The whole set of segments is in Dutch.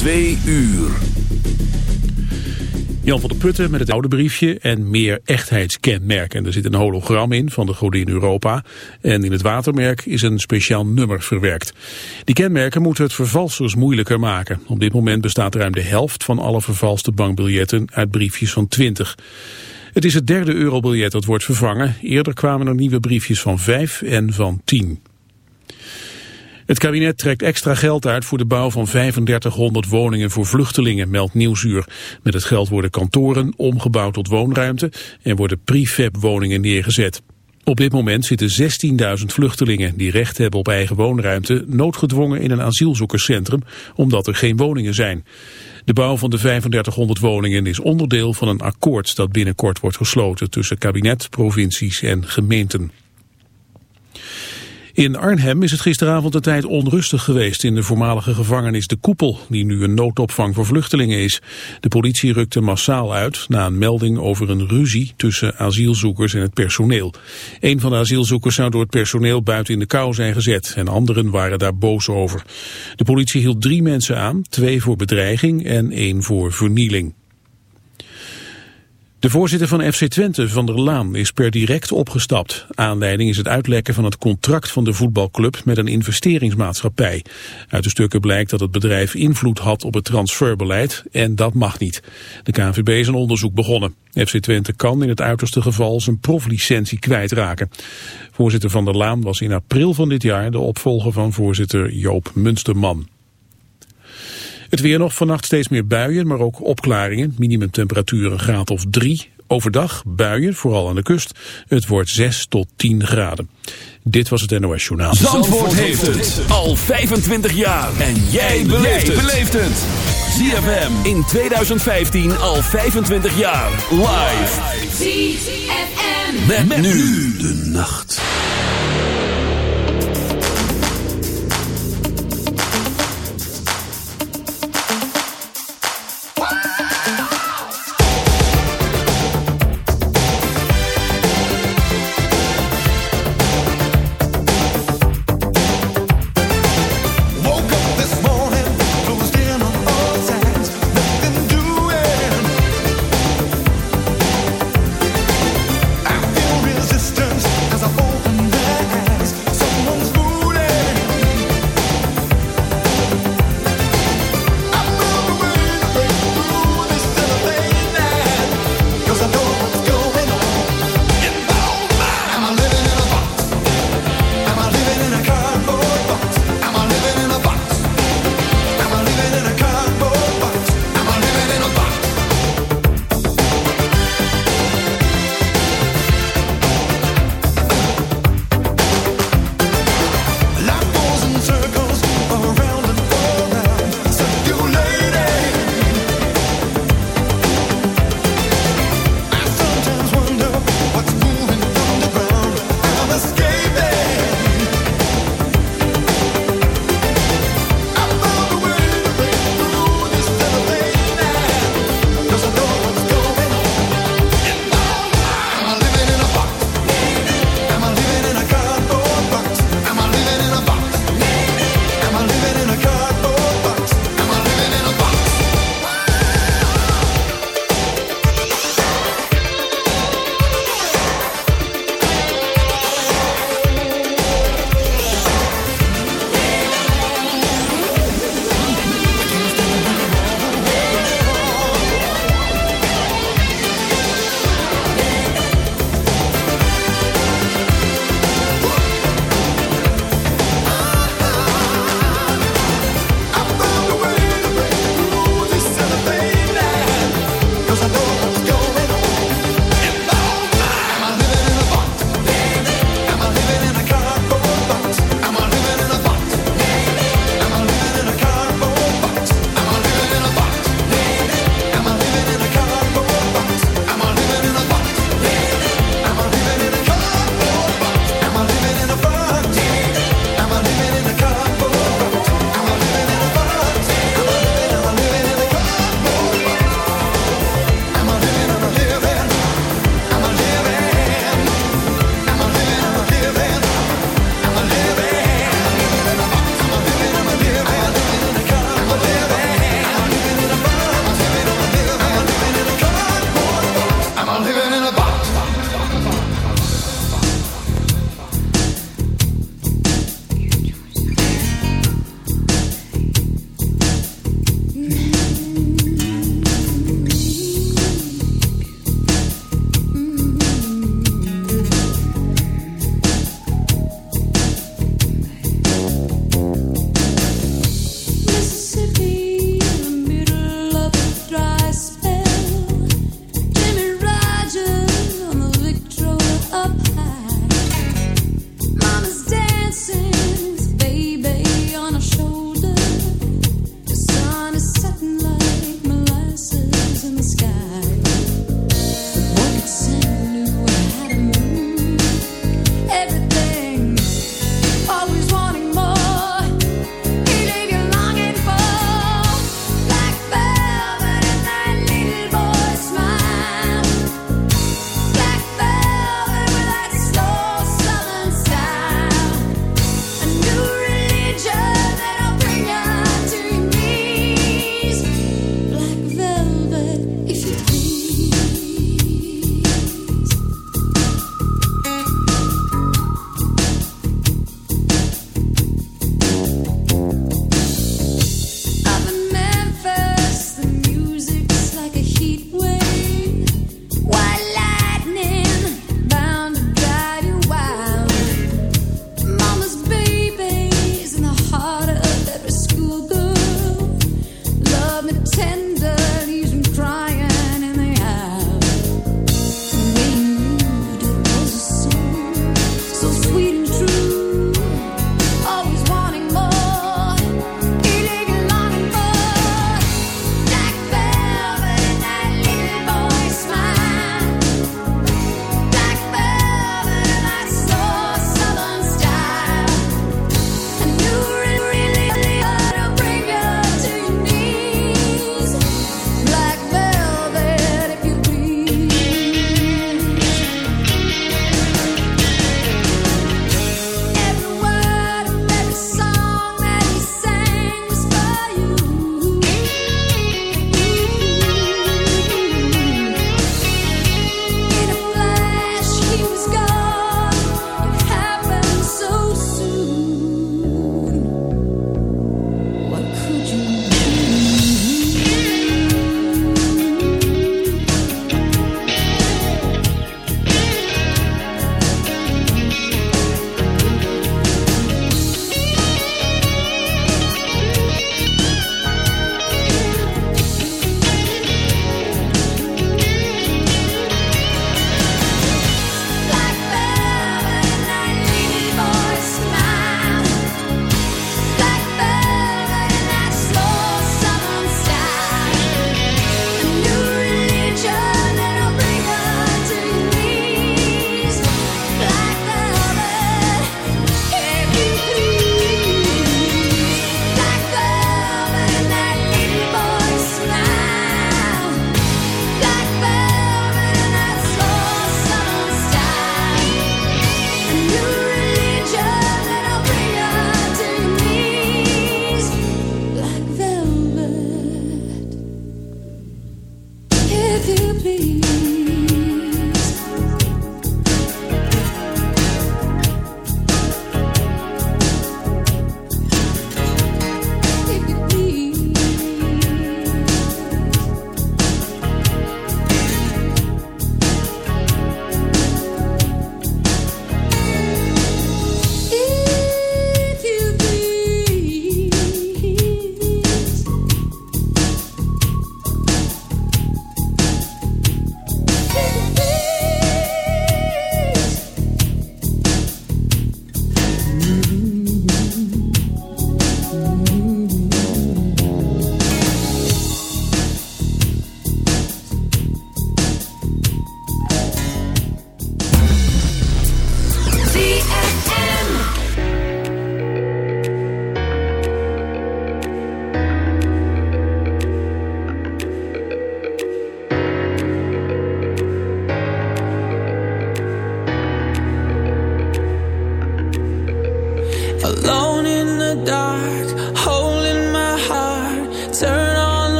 Twee uur. Jan van der Putten met het oude briefje en meer echtheidskenmerken. Er zit een hologram in van de godin Europa en in het watermerk is een speciaal nummer verwerkt. Die kenmerken moeten het vervalsers moeilijker maken. Op dit moment bestaat ruim de helft van alle vervalste bankbiljetten uit briefjes van 20. Het is het derde eurobiljet dat wordt vervangen. Eerder kwamen er nieuwe briefjes van 5 en van 10. Het kabinet trekt extra geld uit voor de bouw van 3500 woningen voor vluchtelingen, meldt Nieuwsuur. Met het geld worden kantoren omgebouwd tot woonruimte en worden prefab woningen neergezet. Op dit moment zitten 16.000 vluchtelingen die recht hebben op eigen woonruimte noodgedwongen in een asielzoekerscentrum omdat er geen woningen zijn. De bouw van de 3500 woningen is onderdeel van een akkoord dat binnenkort wordt gesloten tussen kabinet, provincies en gemeenten. In Arnhem is het gisteravond een tijd onrustig geweest in de voormalige gevangenis De Koepel, die nu een noodopvang voor vluchtelingen is. De politie rukte massaal uit na een melding over een ruzie tussen asielzoekers en het personeel. Een van de asielzoekers zou door het personeel buiten in de kou zijn gezet en anderen waren daar boos over. De politie hield drie mensen aan, twee voor bedreiging en één voor vernieling. De voorzitter van FC Twente, Van der Laan, is per direct opgestapt. Aanleiding is het uitlekken van het contract van de voetbalclub met een investeringsmaatschappij. Uit de stukken blijkt dat het bedrijf invloed had op het transferbeleid en dat mag niet. De KNVB is een onderzoek begonnen. FC Twente kan in het uiterste geval zijn proflicentie kwijtraken. Voorzitter Van der Laan was in april van dit jaar de opvolger van voorzitter Joop Munsterman. Het weer nog vannacht steeds meer buien, maar ook opklaringen. Minimumtemperatuur een graad of 3. Overdag buien, vooral aan de kust. Het wordt 6 tot 10 graden. Dit was het NOS Journaal. Zandvoort, heeft het al 25 jaar. En jij beleeft het. ZFM in 2015 al 25 jaar. Live. ZFM. Met, met nu de nacht.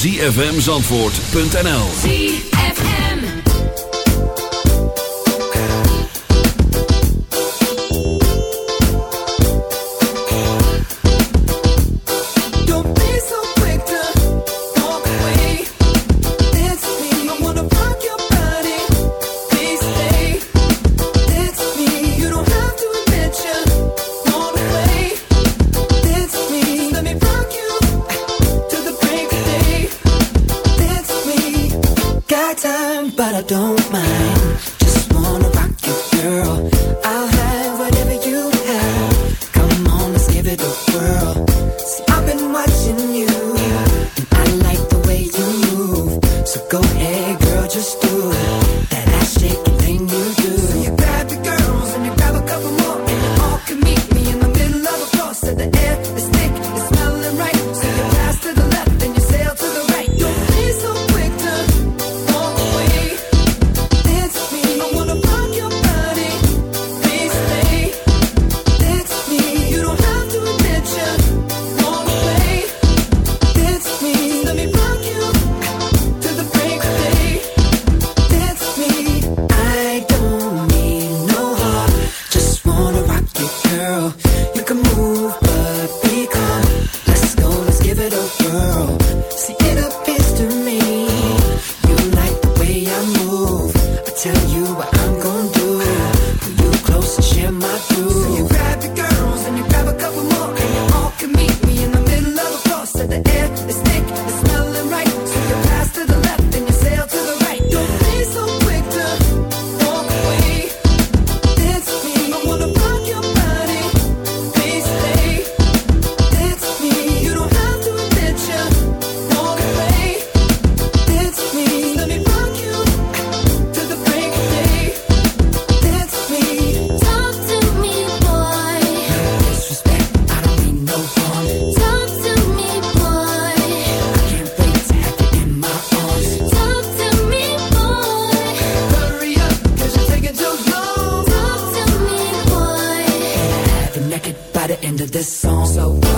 zfmzandvoort.nl nighttime, but I don't mind. Just wanna rock you, girl. end of this song. So.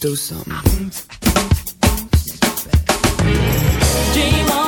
do something. Dream on.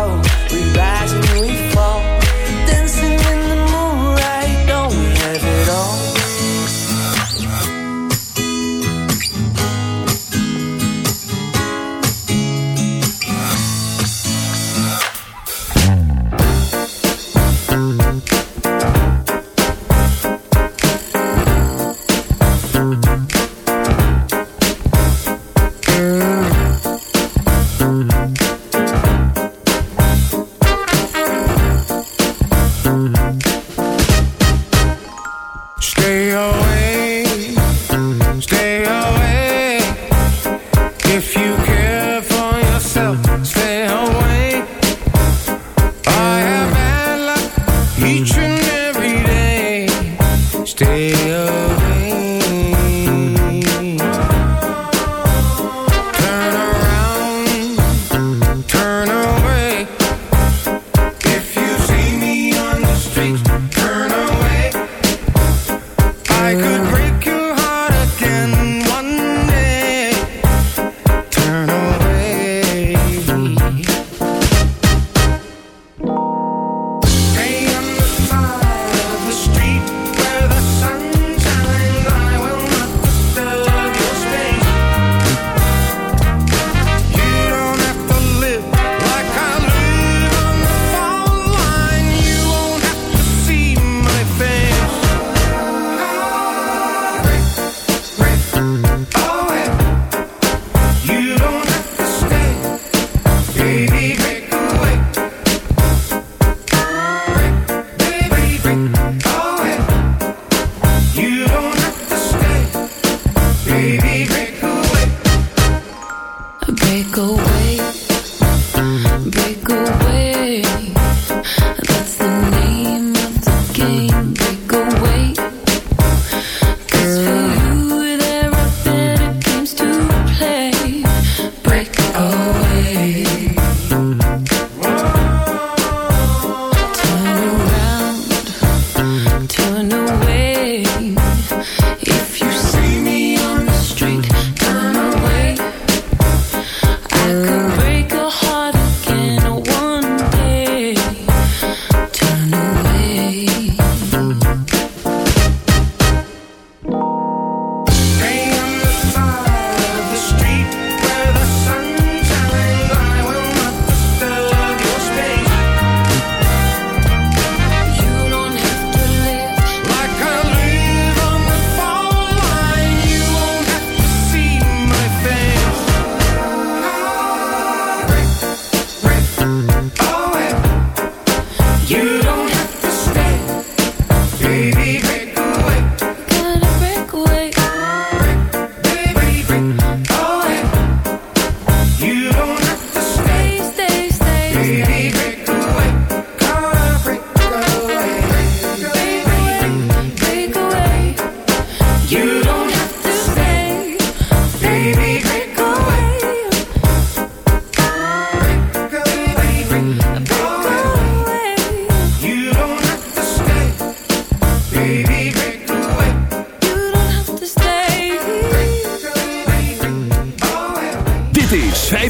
mm-hmm.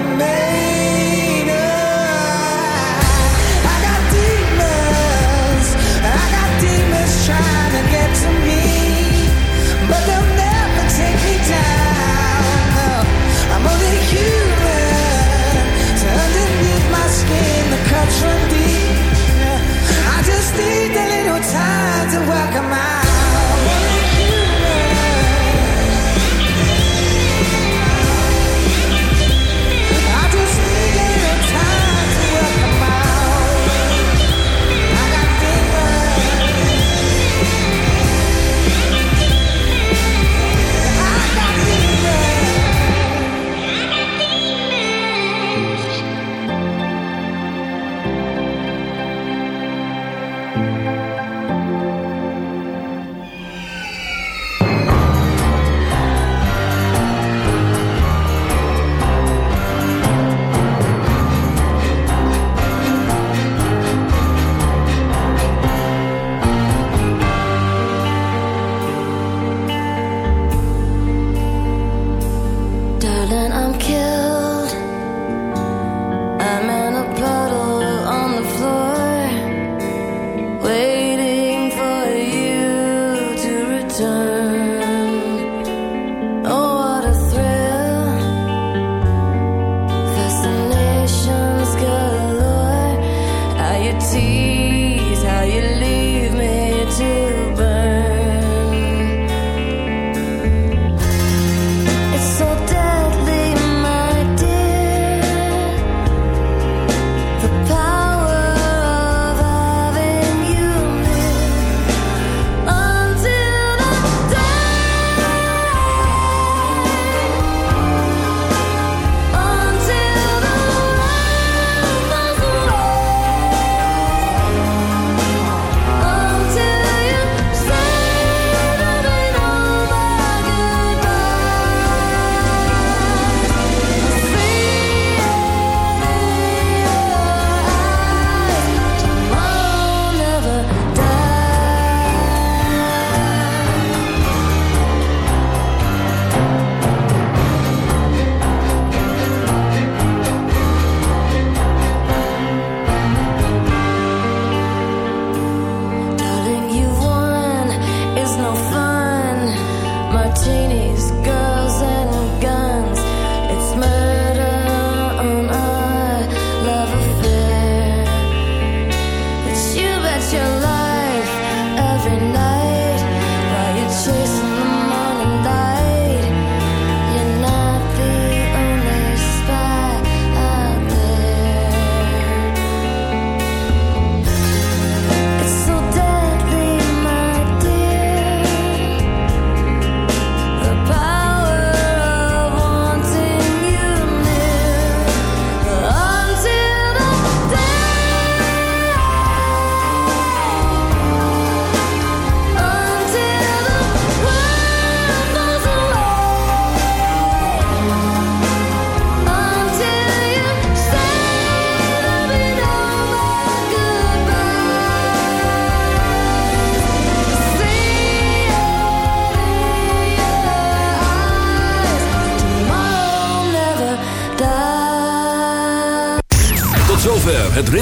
man.